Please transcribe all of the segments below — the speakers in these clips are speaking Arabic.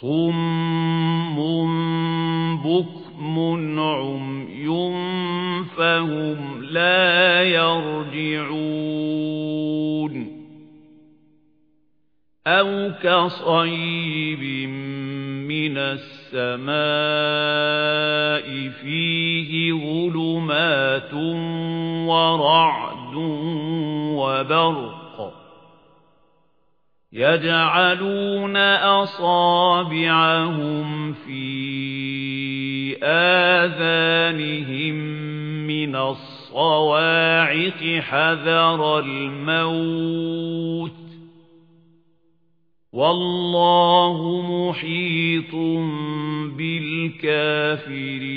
صم بكم عمي فهم لا يرجعون أو كصيب من السماء فيه ظلمات ورعد وبرق يجعلون أصابعهم في آذانهم من الصواعق حذر الموت. والله محيط بالكافرين.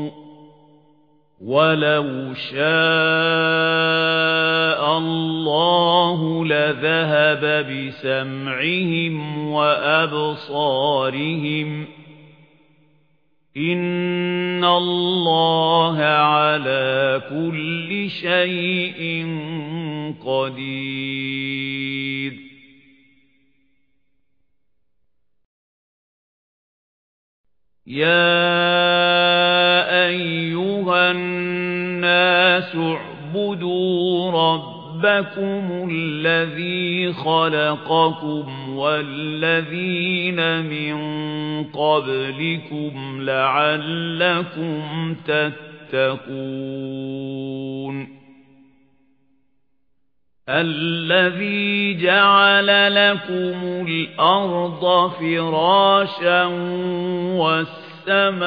وَلَوْ شَاءَ اللَّهُ لَذَهَبَ بِسَمْعِهِمْ وَأَبْصَارِهِمْ إِنَّ اللَّهَ عَلَى كُلِّ شَيْءٍ قَدِيرٌ يَا الناس اعبدوا ربكم الذي خلقكم والذين من قبلكم لعلكم تتقون الذي جعل لكم الأرض فراشا والسماء السَّمَاءَ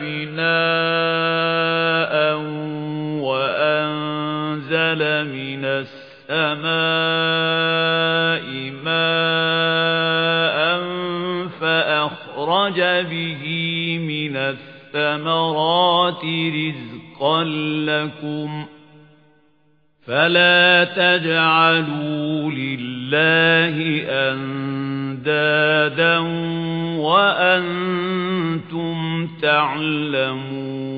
بِنَاءً وَأَنزَلَ مِنَ السَّمَاءِ مَاءً فَأَخْرَجَ بِهِ مِنَ الثَّمَرَاتِ رِزْقًا لَّكُمْ فَلَا تَجْعَلُوا لِلَّهِ أَندَادًا وَأَنْتُمْ تَعْلَمُونَ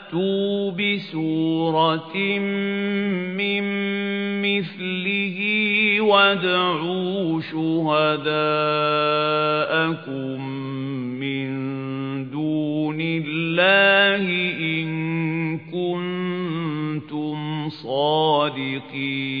فَأْتُوا بِسُورَةٍ مِّن مِّثْلِهِ وَادْعُوا شُهَدَاءَكُمْ مِن دُونِ اللَّهِ إِن كُنتُمْ صَادِقِينَ.